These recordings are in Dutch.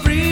breathe.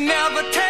never take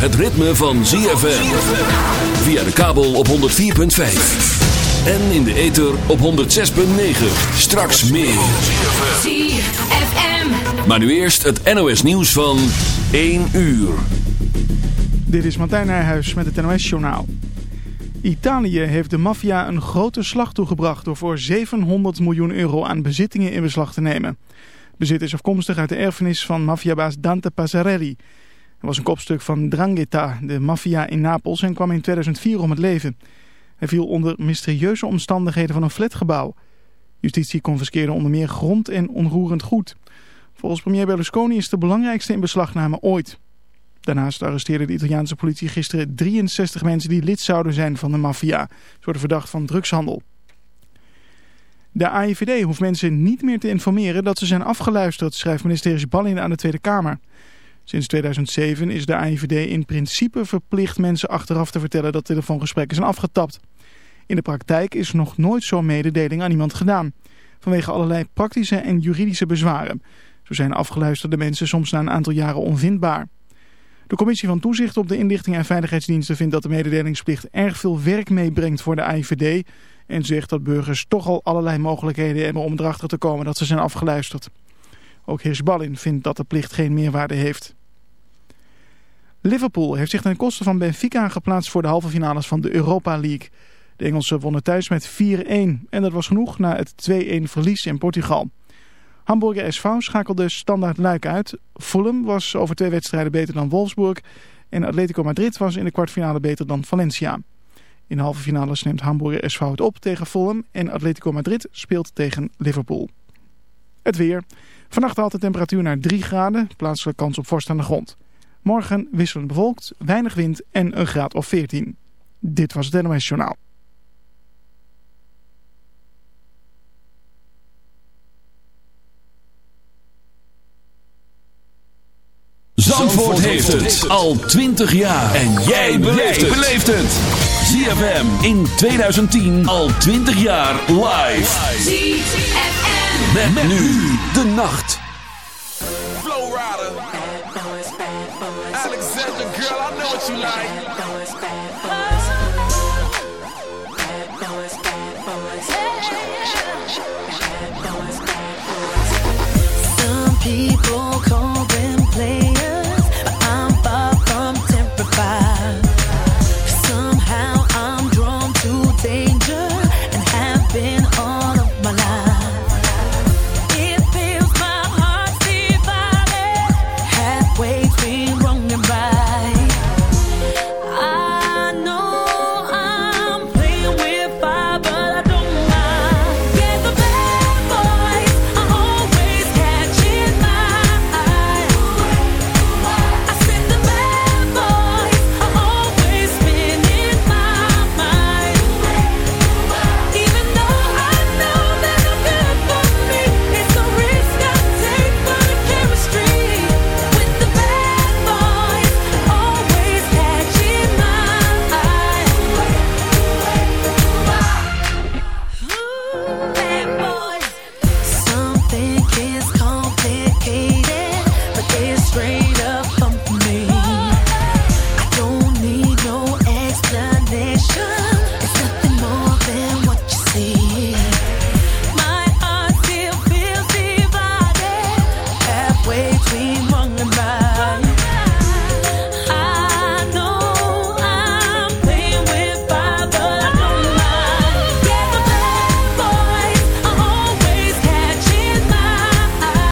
Het ritme van ZFM. Via de kabel op 104.5. En in de ether op 106.9. Straks meer. ZFM. Maar nu eerst het NOS nieuws van 1 uur. Dit is Martijn Nijhuis met het NOS journaal. Italië heeft de maffia een grote slag toegebracht door voor 700 miljoen euro aan bezittingen in beslag te nemen. Bezit is afkomstig uit de erfenis van maffiabaas Dante Passarelli. Hij was een kopstuk van Drangheta, de maffia in Napels, en kwam in 2004 om het leven. Hij viel onder mysterieuze omstandigheden van een flatgebouw. Justitie confiskeerde onder meer grond en onroerend goed. Volgens premier Berlusconi is de belangrijkste inbeslagname ooit. Daarnaast arresteerde de Italiaanse politie gisteren 63 mensen die lid zouden zijn van de maffia. Ze worden verdacht van drugshandel. De AIVD hoeft mensen niet meer te informeren dat ze zijn afgeluisterd, schrijft minister Ballin aan de Tweede Kamer. Sinds 2007 is de AIVD in principe verplicht mensen achteraf te vertellen dat telefoongesprekken zijn afgetapt. In de praktijk is nog nooit zo'n mededeling aan iemand gedaan. Vanwege allerlei praktische en juridische bezwaren. Zo zijn afgeluisterde mensen soms na een aantal jaren onvindbaar. De commissie van toezicht op de inlichting en veiligheidsdiensten vindt dat de mededelingsplicht erg veel werk meebrengt voor de AIVD. En zegt dat burgers toch al allerlei mogelijkheden hebben om erachter te komen dat ze zijn afgeluisterd. Ook Hirschballin vindt dat de plicht geen meerwaarde heeft. Liverpool heeft zich ten koste van Benfica geplaatst voor de halve finales van de Europa League. De Engelsen wonnen thuis met 4-1 en dat was genoeg na het 2-1 verlies in Portugal. Hamburger SV schakelde standaard Luik uit. Fulham was over twee wedstrijden beter dan Wolfsburg. En Atletico Madrid was in de kwartfinale beter dan Valencia. In de halve finales neemt Hamburger SV het op tegen Fulham. En Atletico Madrid speelt tegen Liverpool. Het weer. Vannacht haalt de temperatuur naar 3 graden. Plaatselijk kans op vorst aan de grond. Morgen wisselend bewolkt, weinig wind en een graad of 14. Dit was het NOS Journaal. Zandvoort heeft het al 20 jaar. En jij beleeft het. ZFM in 2010 al 20 jaar live. ZFM. Met, met nu de nacht. What you like.